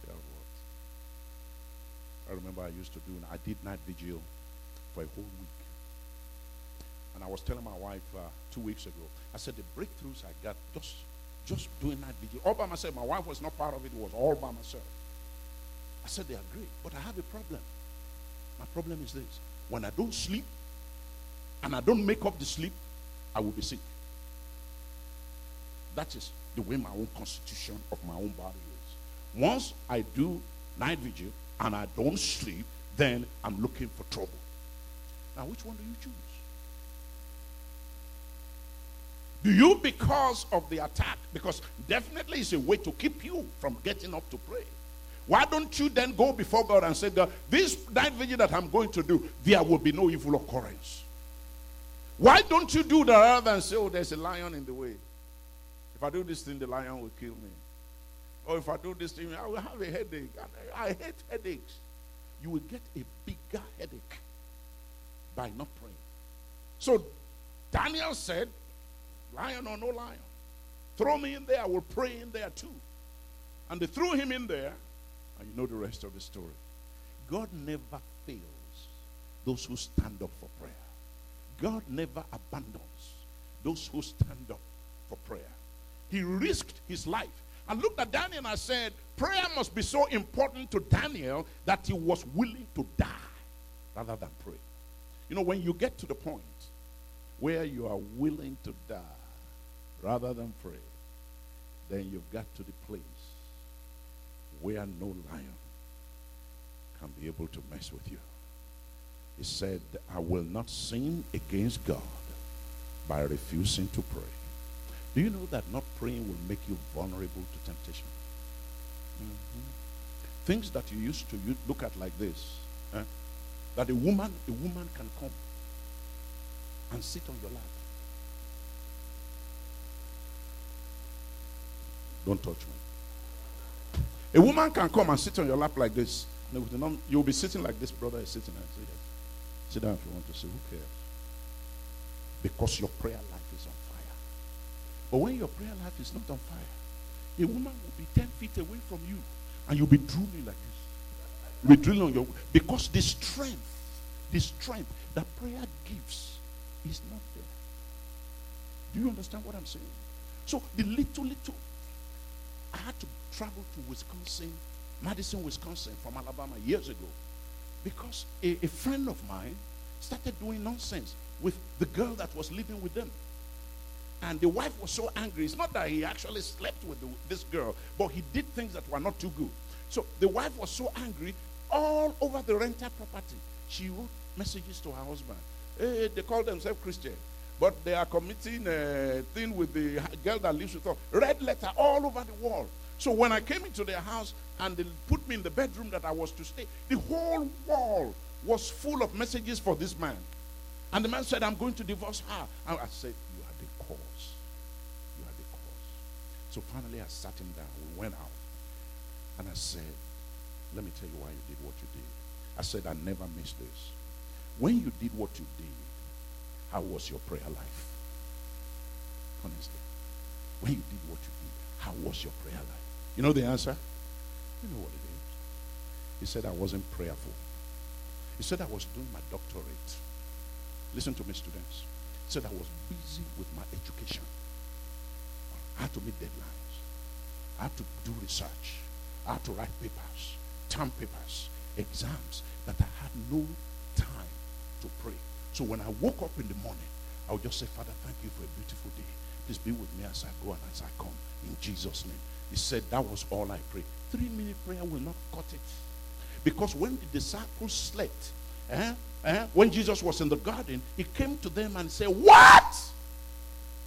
Fear of what? I remember I used to do I did night vigil for a whole week. And I was telling my wife uh, two weeks ago, I said the breakthroughs I got just just doing night vigil all by myself. My wife was not part of it, it was all by myself. I said, They are great, but I have a problem. My problem is this when I don't sleep and I don't make up the sleep, I will be sick. That is the way my own constitution of my own body is. Once I do night vigil and I don't sleep, then I'm looking for trouble. Now, which one do you choose? Do you, because of the attack, because definitely it's a way to keep you from getting up to pray. Why don't you then go before God and say, God, this night vigil that I'm going to do, there will be no evil occurrence? Why don't you do that rather than say, oh, there's a lion in the way? If I do this thing, the lion will kill me. Or if I do this thing, I will have a headache. I hate headaches. You will get a bigger headache by not praying. So Daniel said, lion or no lion, throw me in there. I will pray in there too. And they threw him in there. And you know the rest of the story. God never fails those who stand up for prayer. God never abandons those who stand up for prayer. He risked his life. And looked at Daniel and said, prayer must be so important to Daniel that he was willing to die rather than pray. You know, when you get to the point where you are willing to die rather than pray, then you've got to the place where no lion can be able to mess with you. He said, I will not sin against God by refusing to pray. Do you know that not praying will make you vulnerable to temptation? Mm-hmm. Things that you used to look at like this, eh? that a woman, a woman can come and sit on your lap. Don't touch me. A woman can come and sit on your lap like this. You'll be sitting like this brother is sitting. And say, Sit down if you want to say, who cares? Because your prayer life is on fire. But when your prayer life is not on fire, a woman will be 10 feet away from you and you'll be drooling like this. You'll be drooling on your because the strength, the strength that prayer gives is not there. Do you understand what I'm saying? So the little, little I had to travel to Wisconsin, Madison, Wisconsin from Alabama years ago because a, a friend of mine started doing nonsense with the girl that was living with them. And the wife was so angry. It's not that he actually slept with the, this girl, but he did things that were not too good. So the wife was so angry all over the rental property. She wrote messages to her husband. Hey, they call themselves Christian. But they are committing a thing with the girl that lives with her. Red letter all over the wall. So when I came into their house and they put me in the bedroom that I was to stay, the whole wall was full of messages for this man. And the man said, I'm going to divorce her. And I said, You are the cause. You are the cause. So finally I sat him down. We went out. And I said, Let me tell you why you did what you did. I said, I never missed this. When you did what you did, how was your prayer life? Honestly. When you did what you did, how was your prayer life? You know the answer? You know what it is. He said, I wasn't prayerful. He said, I was doing my doctorate. Listen to me, students. He said, I was busy with my education. I had to meet deadlines. I had to do research. I had to write papers, term papers, exams that I had no time to pray. So when I woke up in the morning, I would just say, Father, thank you for a beautiful day. Please be with me as I go and as I come. In Jesus' name. He said, That was all I prayed. Three minute prayer will not cut it. Because when the disciples slept, eh, eh, when Jesus was in the garden, he came to them and said, What?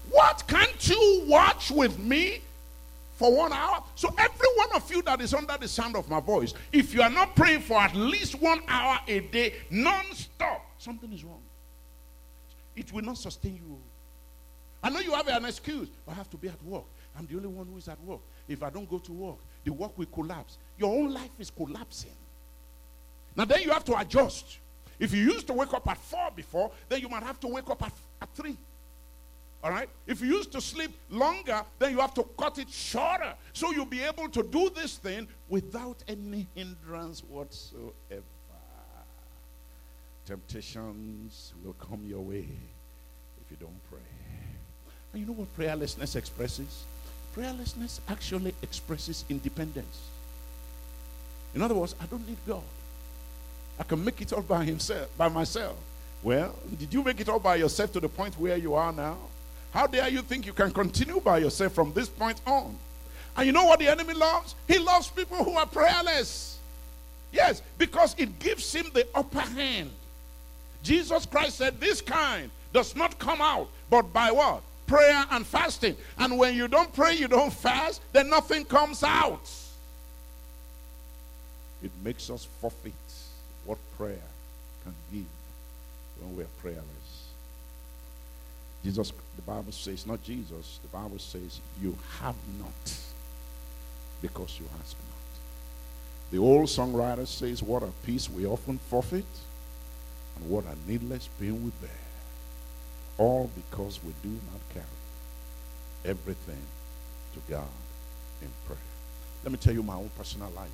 What? Can't you watch with me for one hour? So, every one of you that is under the sound of my voice, if you are not praying for at least one hour a day, non stop, something is wrong. It will not sustain you. I know you have an excuse. I have to be at work. I'm the only one who is at work. If I don't go to work, the work will collapse. Your own life is collapsing. Now, then you have to adjust. If you used to wake up at four before, then you might have to wake up at, at three. All right? If you used to sleep longer, then you have to cut it shorter. So you'll be able to do this thing without any hindrance whatsoever. Temptations will come your way if you don't pray. And you know what prayerlessness expresses? Prayerlessness actually expresses independence. In other words, I don't need God. I can make it all by himself, by myself. Well, did you make it all by yourself to the point where you are now? How dare you think you can continue by yourself from this point on? And you know what the enemy loves? He loves people who are prayerless. Yes, because it gives him the upper hand. Jesus Christ said, This kind does not come out, but by what? prayer and fasting. And when you don't pray, you don't fast, then nothing comes out. It makes us forfeit what prayer can give when we're prayerless. Jesus, the Bible says, not Jesus, the Bible says, you have not because you ask not. The old songwriter says, what a peace we often forfeit and what a needless pain we bear. All because we do not carry everything to God in prayer. Let me tell you my own personal life.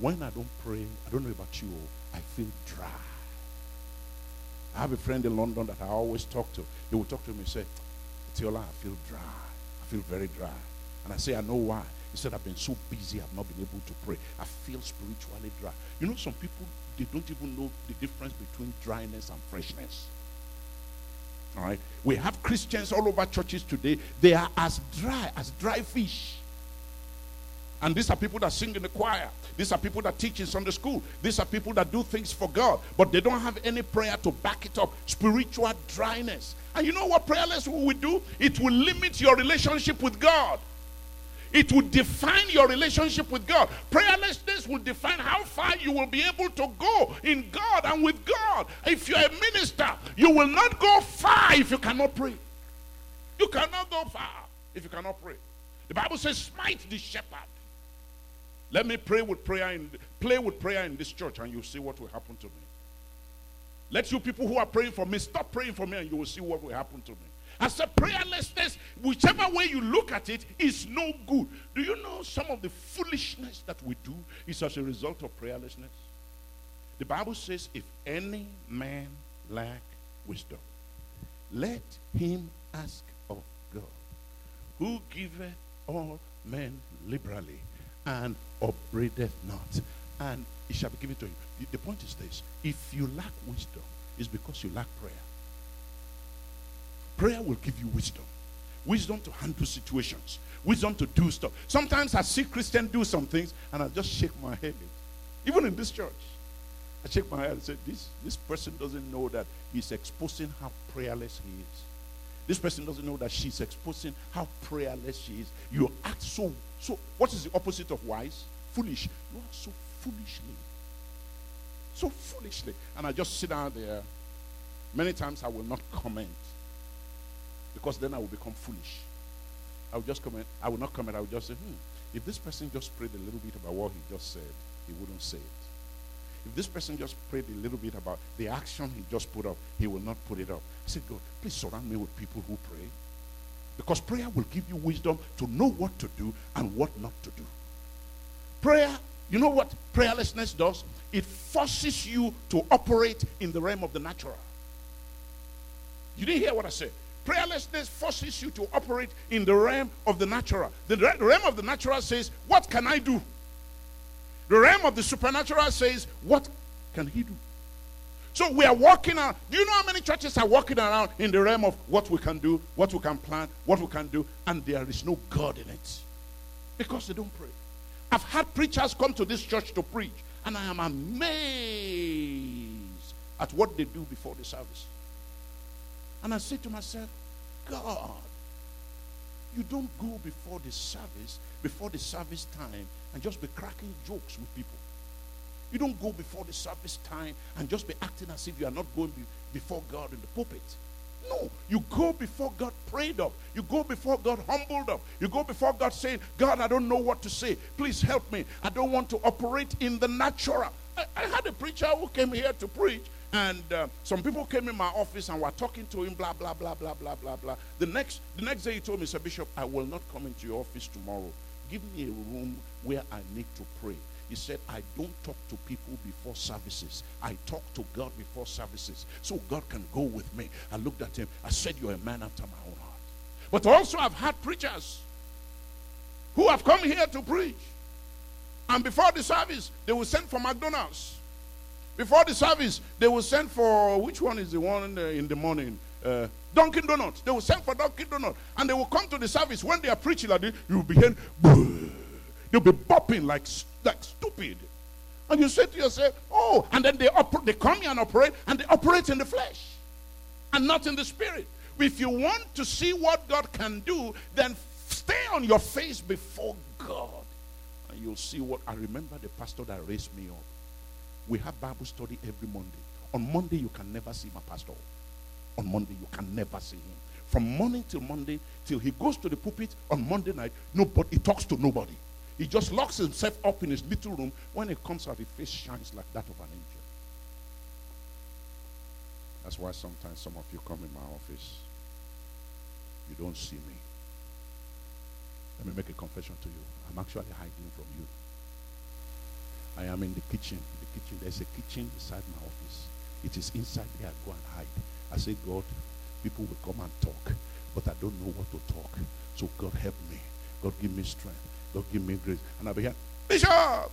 When I don't pray, I don't know about you, I feel dry. I have a friend in London that I always talk to. He will talk to me and say, Tiola, I feel dry. I feel very dry. And I say, I know why. He said, I've been so busy, I've not been able to pray. I feel spiritually dry. You know, some people, they don't even know the difference between dryness and freshness. All right. We have Christians all over churches today. They are as dry as dry fish. And these are people that sing in the choir. These are people that teach in Sunday school. These are people that do things for God, but they don't have any prayer to back it up. Spiritual dryness. And you know what prayerless will do? It will limit your relationship with God. It will define your relationship with God. Prayerlessness will define how far you will be able to go in God and with God. If you're a minister, you will not go far if you cannot pray. You cannot go far if you cannot pray. The Bible says, smite the shepherd. Let me pray with prayer in play with prayer in this church, and you'll see what will happen to me. Let you people who are praying for me stop praying for me, and you will see what will happen to me. I said prayerlessness, whichever way you look at it, is no good. Do you know some of the foolishness that we do is as a result of prayerlessness? The Bible says, if any man lack wisdom, let him ask of God, who giveth all men liberally and upbraideth not, and it shall be given to you. The, the point is this if you lack wisdom, it's because you lack prayer. Prayer will give you wisdom. Wisdom to handle situations. Wisdom to do stuff. Sometimes I see Christians do some things and I just shake my head. Even in this church. I shake my head and say, this, this person doesn't know that he's exposing how prayerless he is. This person doesn't know that she's exposing how prayerless she is. You act so, so, what is the opposite of wise? Foolish. You are so foolishly. So foolishly. And I just sit down there. Many times I will not comment because then I will become foolish. I will just comment. I will not comment. I will just say, hmm, if this person just prayed a little bit about what he just said, he wouldn't say it. If this person just prayed a little bit about the action he just put up, he will not put it up. I said, God, please surround me with people who pray. Because prayer will give you wisdom to know what to do and what not to do. Prayer, you know what prayerlessness does? It forces you to operate in the realm of the natural. You didn't hear what I said. Prayerlessness forces you to operate in the realm of the natural. The realm of the natural says, What can I do? The realm of the supernatural says, What can he do? So we are walking around. Do you know how many churches are walking around in the realm of what we can do, what we can plan, what we can do, and there is no God in it? Because they don't pray. I've had preachers come to this church to preach, and I am amazed at what they do before the service. And I say to myself, God, you don't go before the service, before the service time, and just be cracking jokes with people. You don't go before the service time and just be acting as if you are not going be before God in the pulpit. No, you go before God prayed up. You go before God humbled up. You go before God saying, God, I don't know what to say. Please help me. I don't want to operate in the natural. I, I had a preacher who came here to preach, and uh, some people came in my office and were talking to him, blah, blah, blah, blah, blah, blah, blah. The next, the next day he told me, Sir Bishop, I will not come into your office tomorrow. Give me a room where I need to pray. He said, I don't talk to people before services. I talk to God before services. So God can go with me. I looked at him. I said, You're a man after my own heart. But also, I've had preachers who have come here to preach. And before the service, they will send for McDonald's. Before the service, they will send for which one is the one in the, in the morning? Uh, Dunkin' Donuts. They will send for Dunkin' Donuts. And they will come to the service. When they are preaching like this, you will be hearing, they'll be bopping like like stupid. And you say to yourself, oh, and then they, they come here and operate, and they operate in the flesh and not in the spirit. If you want to see what God can do, then stay on your face before God. And you'll see what I remember the pastor that raised me up. We have Bible study every Monday. On Monday, you can never see my pastor. On Monday, you can never see him. From morning till Monday, till he goes to the pulpit on Monday night, nobody he talks to nobody. He just locks himself up in his little room. When he comes out, his face shines like that of an angel. That's why sometimes some of you come in my office, you don't see me. Let me make a confession to you. I'm actually hiding from you. I am in the kitchen. Kitchen, there's a kitchen beside my office. It is inside there. I go and hide. I say, God, people will come and talk, but I don't know what to talk. So God help me. God give me strength. God give me grace. And I'll be here, Bishop,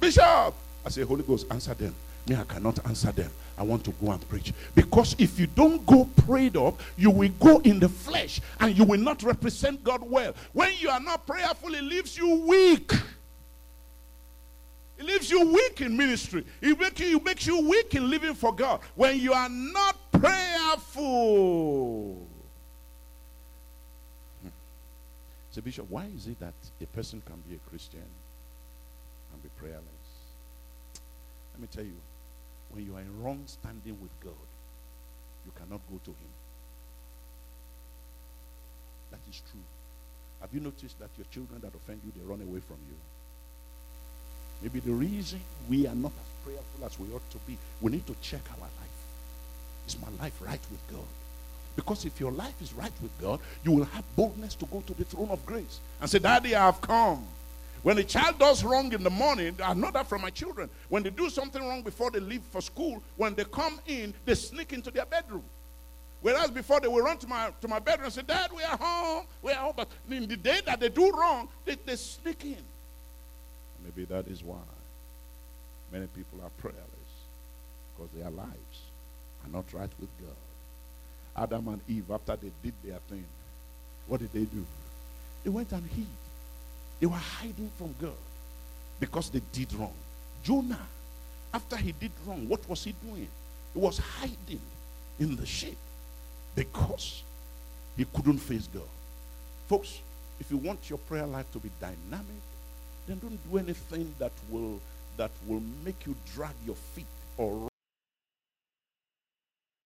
Bishop. I say, Holy Ghost, answer them. Me, I cannot answer them. I want to go and preach. Because if you don't go prayed up, you will go in the flesh and you will not represent God well. When you are not prayerful, it leaves you weak. Leaves you weak in ministry. It makes you, makes you weak in living for God. When you are not prayerful. Hmm. Say, Bishop, why is it that a person can be a Christian and be prayerless? Let me tell you, when you are in wrong standing with God, you cannot go to Him. That is true. Have you noticed that your children that offend you, they run away from you? Maybe the reason we are not as prayerful as we ought to be, we need to check our life. Is my life right with God? Because if your life is right with God, you will have boldness to go to the throne of grace and say, Daddy, I have come. When a child does wrong in the morning, I know that from my children. When they do something wrong before they leave for school, when they come in, they sneak into their bedroom. Whereas before they will run to my, to my bedroom and say, Dad, we are home. We are home. But in the day that they do wrong, they, they sneak in. Maybe that is why many people are prayerless because their lives are not right with God. Adam and Eve, after they did their thing, what did they do? They went and hid. They were hiding from God because they did wrong. Jonah, after he did wrong, what was he doing? He was hiding in the ship because he couldn't face God. Folks, if you want your prayer life to be dynamic then don't do anything that will that will make you drag your feet or